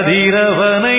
கதிரவனை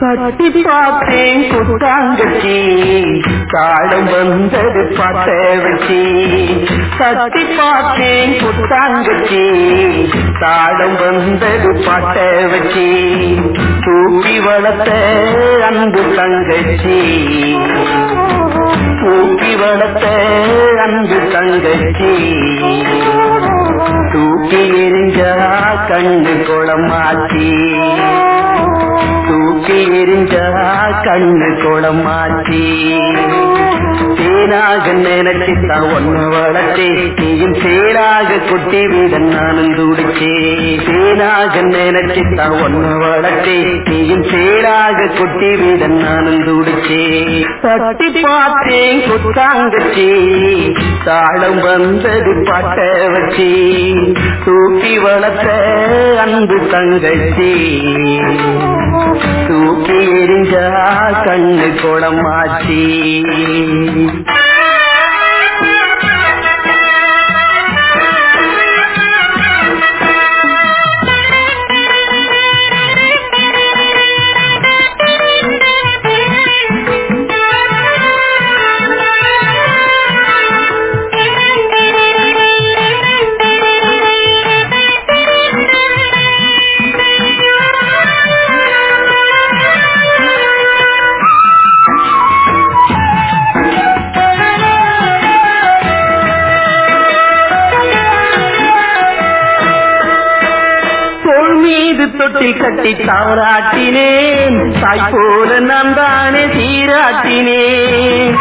கட்டி பார்த்தேன் புத்தாங்கச்சி காலம் வந்தது பட்ட வச்சி கட்டி பார்த்தேன் புத்தாங்கச்சி காலம் வந்தது பட்ட வச்சி தூக்கி வளர்த்த அன்பு தங்கச்சி. தூக்கி வளர்த்த அன்பு தங்கச்சி. தூக்கி எரிஞ்சா கண்ணு குளமாச்சி தூக்கி எரிஞ்சா கண்ணு குளம் மாற்றி. தேனாக நினைச்சுத்தான் ஒன்னு வளர்த்தே. நீயும் சேராக குட்டி வீடன் நானும் துடிச்சே தேனாக நினைச்சுத்தான் ஒன்னு வளர்த்தே. நீயும் சேராக குட்டி வீடன் நானும் துடிச்சே தட்டி பார்த்தேன் குத்தாங்கச்சி தாளம் வந்தது பட்ட வச்சி தூக்கி வளர்த்த அன்பு தங்கச்சி. தூக்கி எரிஞ்சா கண்ணு குளமாச்சி. மீது கட்டி தாராட்டினேன் தாய் போல நான் தானே சீராட்டினேன்.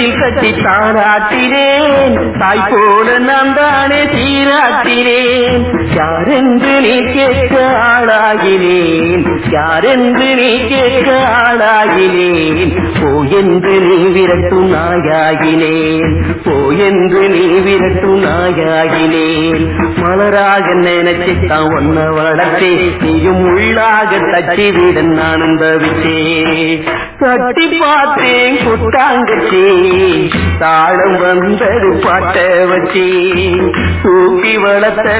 மீது கட்டி தாராட்டினேன் தாய் போல நான் தானே சீராட்டினேன். யாரென்று நீ கேட்க ஆளாகினேன்? யாரென்று நீ கேட்க ஆளாகினேன்? போ என்று நீ விரட்டு நாயாகினேன். போ என்று நீ விரட்டு நாயாகினேன். மலராக நினைச்சுத்தான் ஒன்ன வளர்த்தே. நீயும் உள்ளாக தட்டி விட நானும் தட்டி பார்த்தேன் குட்டாங்கச்சி தாழம் வந்தது பாட்ட வச்சி தூக்கி வளர்த்த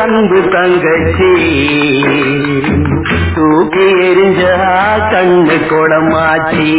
அன்பு தங்கச்சி. தூக்கி எரிஞ்சா கண்ணு குளமாச்சி.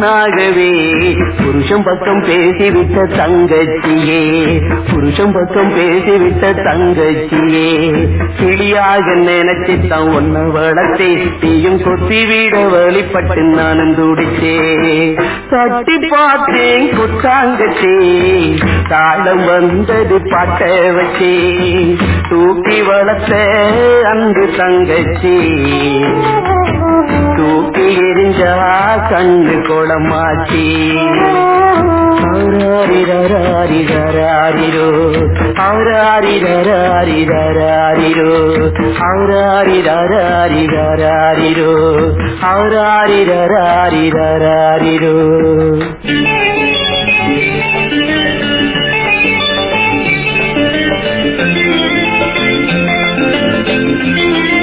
புண்ணாகவே புருஷம் பக்கம் பேசிவிட்ட தங்கச்சியே. புருஷம் பக்கம் பேசிவிட்ட தங்கச்சியே. கிளியாக நினைச்சித்தான் ஒன்ன வளர்த்தே. தீயும் கொத்தி விட வழிபட்டு நானும் துடிச்சே தட்டி பார்த்தேன் குத்தாங்கச்சே. தாளம் வந்தது பாட்ட வச்சே. தூக்கி வளர்த்த அங்கு தங்கச்சி. தூக்கி மஞ்சவா கண்டு குளமாச்சி அவராரிரராரிரராரிரோ அவராரிரராரிரராரிரோ அவராரிரராரிரராரிரோ அவராரிரராரிரராரிரோ Thank you.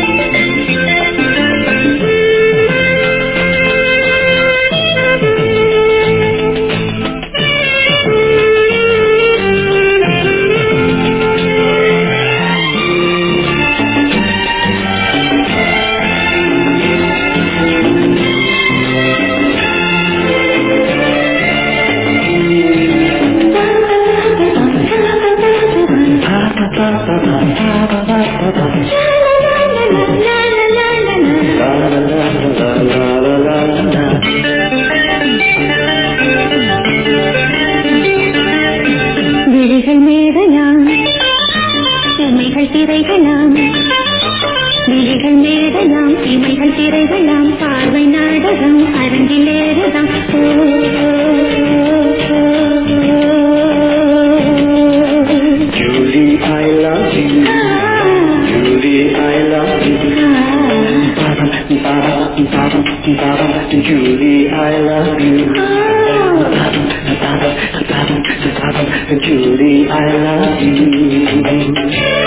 Julie, I love you. Ah. Julie, I love you.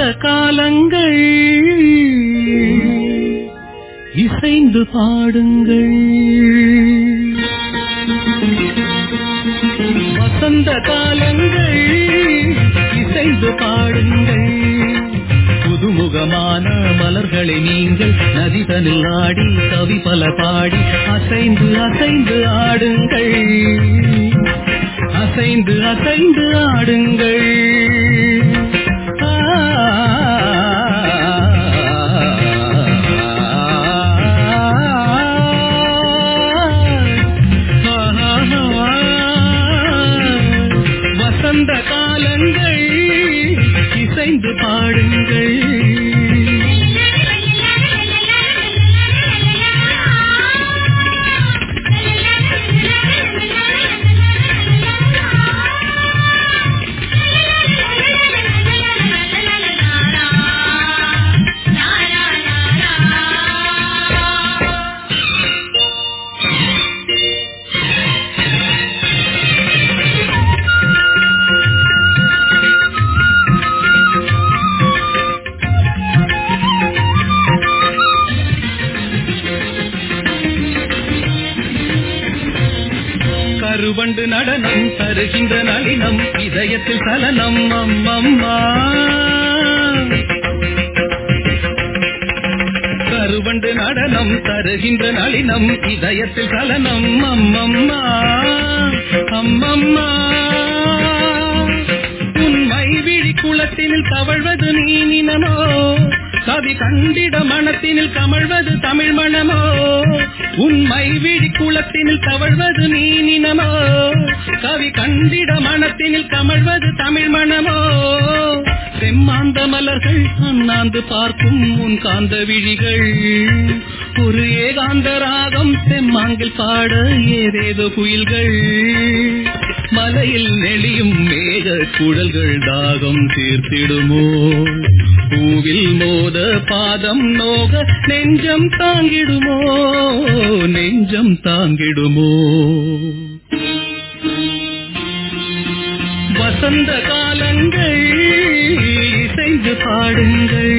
வசந்த காலங்கள். இசைந்து பாடுங்கள். வசந்த காலங்கள் இசைந்து பாடுங்கள். புதுமுகமான மலர்களை நீங்கள் நதிதனில் ஆடி கவி பல பாடி அசைந்து அசைந்து ஆடுங்கள். அசைந்து அசைந்து ஆடுங்கள். அம்மம்மா. கருவண்டு நடனம் தருகின்ற நளினம் இதயத்தில் கலனம் அம்மம்மா. அம்மம்மா. உண்மை விழி குளத்தினில் தவழ்வது நீனினமோ கவி கண்டிட மனத்தினில் கமழ்வது தமிழ் மனமோ? உண்மை விழி குளத்தினில் தவழ்வது நீனினமோ கவி கண்டிட மனத்தினில் கமழ்வது தமிழ் மனமோ? செம்மாந்த மலர்கள் அண்ணாந்து பார்க்கும் உன் காந்த விழிகள். ஒரு ஏகாந்த ராகம் செம்மாங்கில் பாட ஏதேதோ குயில்கள். மலையில் நெளியும் மேக குழல்கள் தாகம் தீர்த்திடுமோ? பூவில் மோத பாதம் நோக நெஞ்சம் தாங்கிடுமோ? நெஞ்சம் தாங்கிடுமோ? வசந்த காலங்கள் இசைந்து பாடுங்கள்.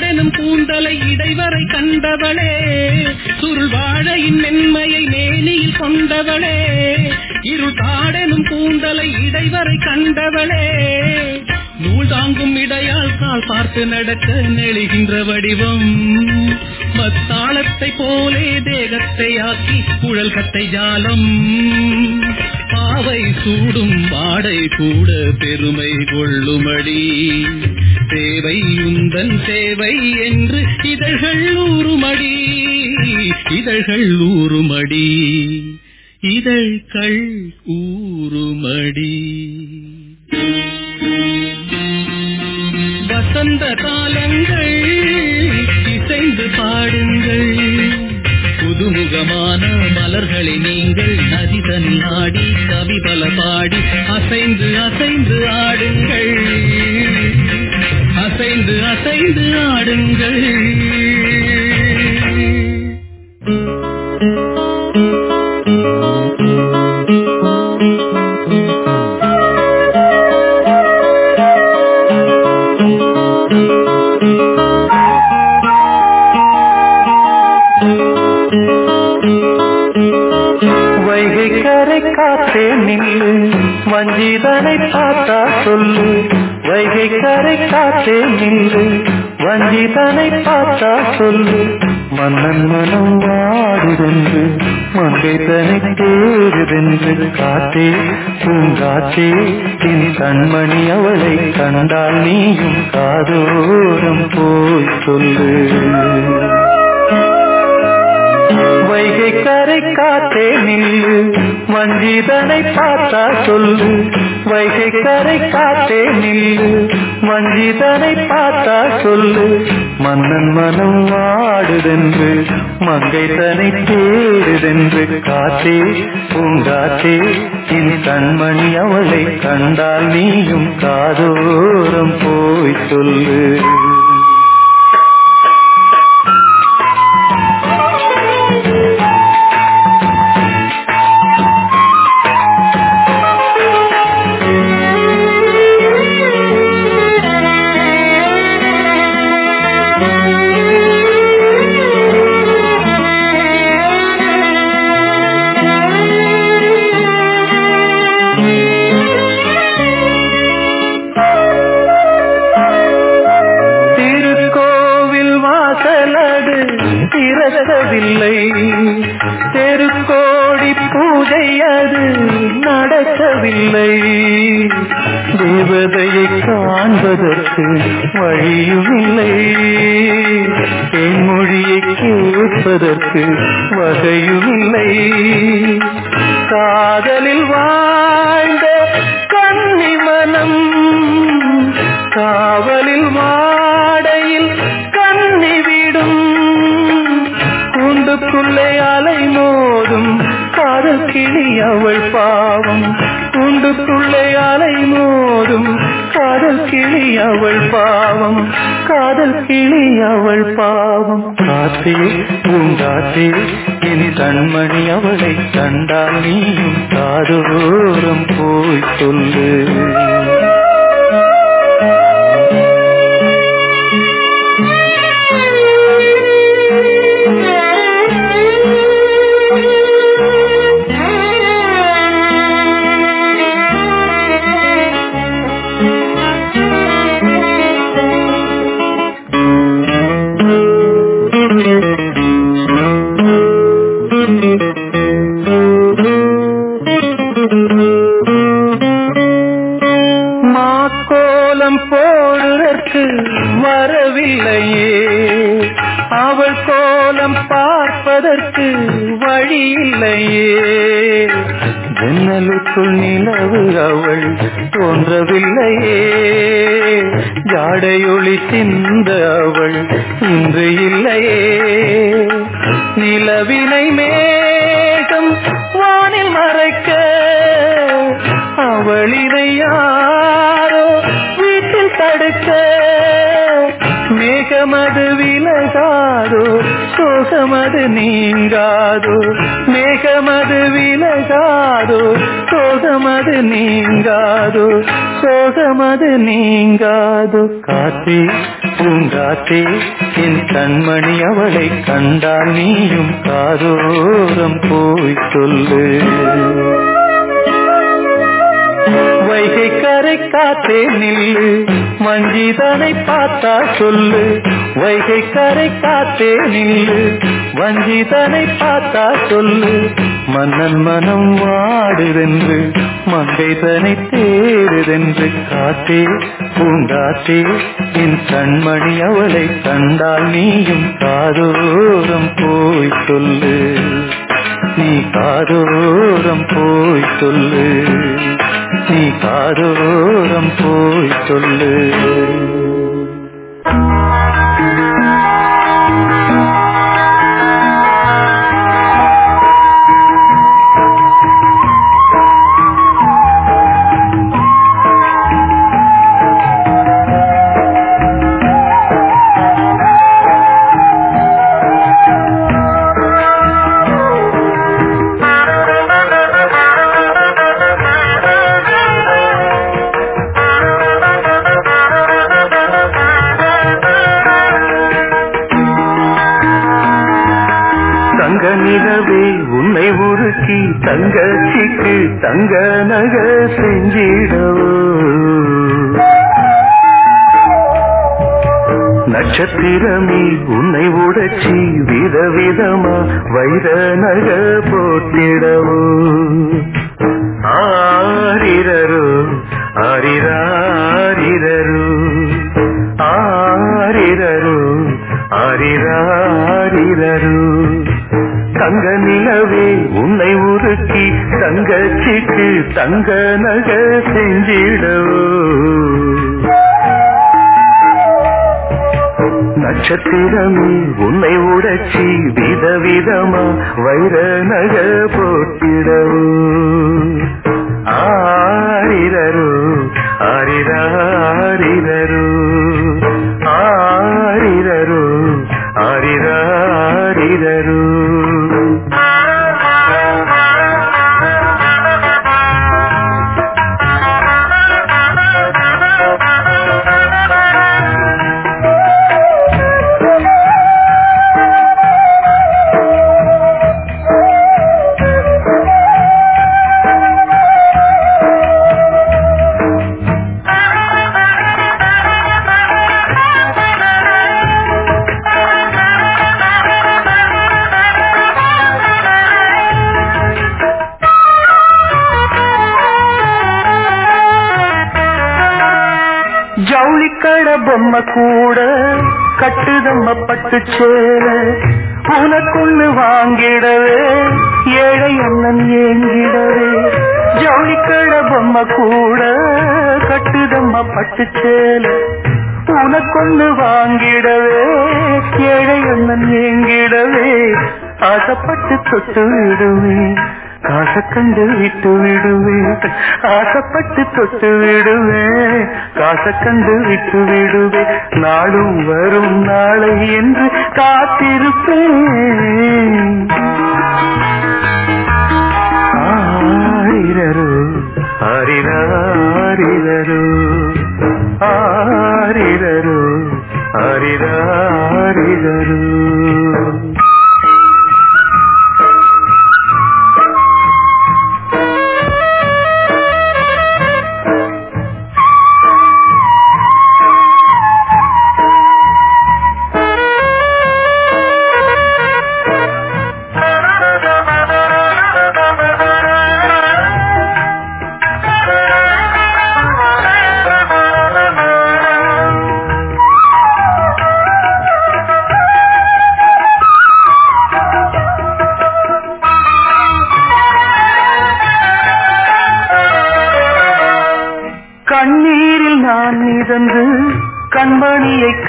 இருள் கூந்தலை இடைவரை கண்டவளே. சுருள் வாழையின் மென்மையை மேனியில் கொண்டவளே. இருள் காடெனும் கூந்தலை இடைவரை கண்டவளே. நூல் தாங்கும் இடையால் கால் பார்த்து நடக்க நெழுகின்ற வடிவம். மத்தாளத்தை போலே தேகத்தை ஆக்கி குழல் கட்டை ஜாலம். பாவை சூடும் பாடை கூட பெருமை கொள்ளுமடி. தேவை உந்தன் சேவை என்று இதழ்கள் ஊறுமடி. இதழ்கள் ஊறுமடி. இதழ்கள் ஊறுமடி. வசந்த காலங்கள் இசைந்து பாடுங்கள். புதுமுகமான மலர்களை நீங்கள் நதி தன் ஆடி கவி பல பாடி அசைந்து அசைந்து ஆடுங்கள். அசைந்து ஆடுங்கள். காத்தே நில்லு வஞ்சிதனை பார்த்தா சொல்லு. வைகை கரை காத்தே நில்லு. வஞ்சிதனை பார்த்தா சொல்லு. மன்னன் மனம் வாடுதென்று மங்கை தனை தேடுதென்று காத்தே பூங்காத்தே என் கண்மணி அவளை கண்டால் நீயும் காதோரம் போய் சொல்லு. நடக்கவில்லை தெருக்கோடி பூஜை அது நடக்கவில்லை. தேவதையை காண்பதற்கு வழியும் இல்லை என் கேட்பதற்கு வகையும் இல்லை காதலில் வாழ்ந்த கன்னி மனம் காவலில் மாடையில் கூண்டுக்குள்ளே அலை மோதும் காதல் கிளி அவள் பாவம். கூண்டுக்குள்ளே அலை மோதும் காதல் கிளி அவள் பாவம். காதல் கிளி அவள் பாவம். காத்தே பூங்காத்தே இனி தன்மணி அவளை கண்டால் நீயும் காதோரம் போய் சொல்லு அவளினை யாரோ வீட்டில் தடுக்க மேகமது விலகாதோ சோகமது நீங்காதோ மேகமது விலகாதோ சோகமது நீங்காதோ சோகமது நீங்காதோ. காத்தே பூங்காத்தே என் கண்மணி அவளை கண்டால் நீயும் காதோரம் போய் சொல்லு. வைகை கரை காத்தே நில்லு. வஞ்சிதனை பார்த்தா சொல்லு. வைகை கரை காத்தே நில்லு. வஞ்சிதனை பார்த்தா சொல்லு. மன்னன் மனம் வாடுதென்று மங்கைதனை தேருதென்று காத்தே பூங்காத்தே என் கண்மணி அவளை கண்டால் நீயும் காதோரம் போய் சொல்லு. நீ காரோரம் போய் சொல்லு. நீ காரோரம் போய் சொல்லு. தங்க நக செஞ்சிடவோ. நட்சத்திரமே உன்னை உடச்சி விதவிதமா வைர நக போட்டிடவோ ஆரிரரு ஆரிராரிரரு. ஆரிரரு ஆரிராரிரரு. தங்க நில தங்கச்சிக்கு தங்க நக செஞ்சிடவோ? நட்சத்திரமே உன்னை உடச்சி விதவிதமா வைர நக போட்டிடவோ? ஆரிரரு ஆரிராரிரரு சேர உனக்குள்ளு வாங்கிடவே ஏழை அண்ணன் ஏங்கிடவே. ஜவுளிக்கட பொம்மை கூட கட்டுதம்ம பட்டு சேல உனக்கொண்டு வாங்கிடவே ஏழை அண்ணன் ஏங்கிடவே. ஆசைப்பட்டு தொட்டு விடுவேன் காசை கண்டு விட்டு விடுவேன். ஆசைப்பட்டு தொட்டு விடுவே காசை கண்டு விட்டு விடுவே நாளும் வரும் நாளை என்று காத்திருப்பேன். ஆரிரரோ ஆரிராரிரரு ஆரிரரோ ஆரிராரிரரு.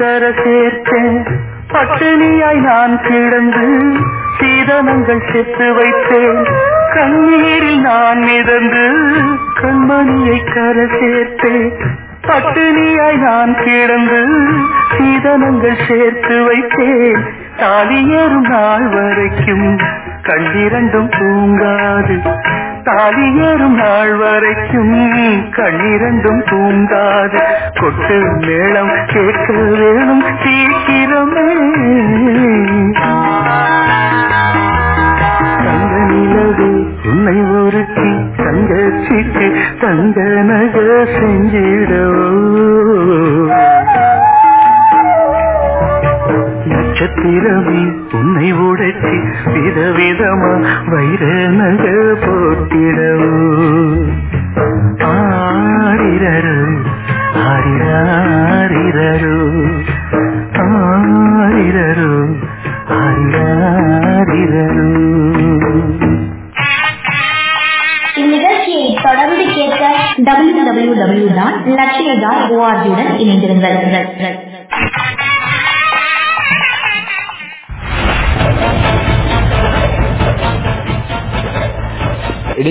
கண்மணியை கர சேர்த்தேன். பட்டினியாய் நான் கிடந்து சீதனங்கள் செத்து வைத்தேன். கண்ணீரில் நான் மிதந்து கண்மணியை கர சேர்த்தேன். பட்டினியாய் நான் கிடந்து சீதனங்கள் சேர்த்து வைத்தேன். தாலியேறும் நாள் வரைக்கும் கண்ணிரண்டும் தூங்காது. தாலி ஏறும் நாள் வரைக்கும் கண்ணிரண்டும் தூங்காது. கொட்டு மேளம் கேட்க வேணும் சீக்கிரமே. தங்க நிலவே உன்னை ஒருக்கி தங்கச்சிக்கு தங்க நக செஞ்சிடவோ. நட்சத்திரமே உன்னை உடைச்சி விதவிதமா வைர நக போட்டிடவோ. ஆரிரரு ஆரிராரிரரு. ஆரிரரு ஆரிராரிரரு. இந்நிகழ்ச்சியை தொடர்ந்து கேட்க W W W dot Lakshya dot ஓஆர்ஜியுடன் இணைந்திருங்கள்.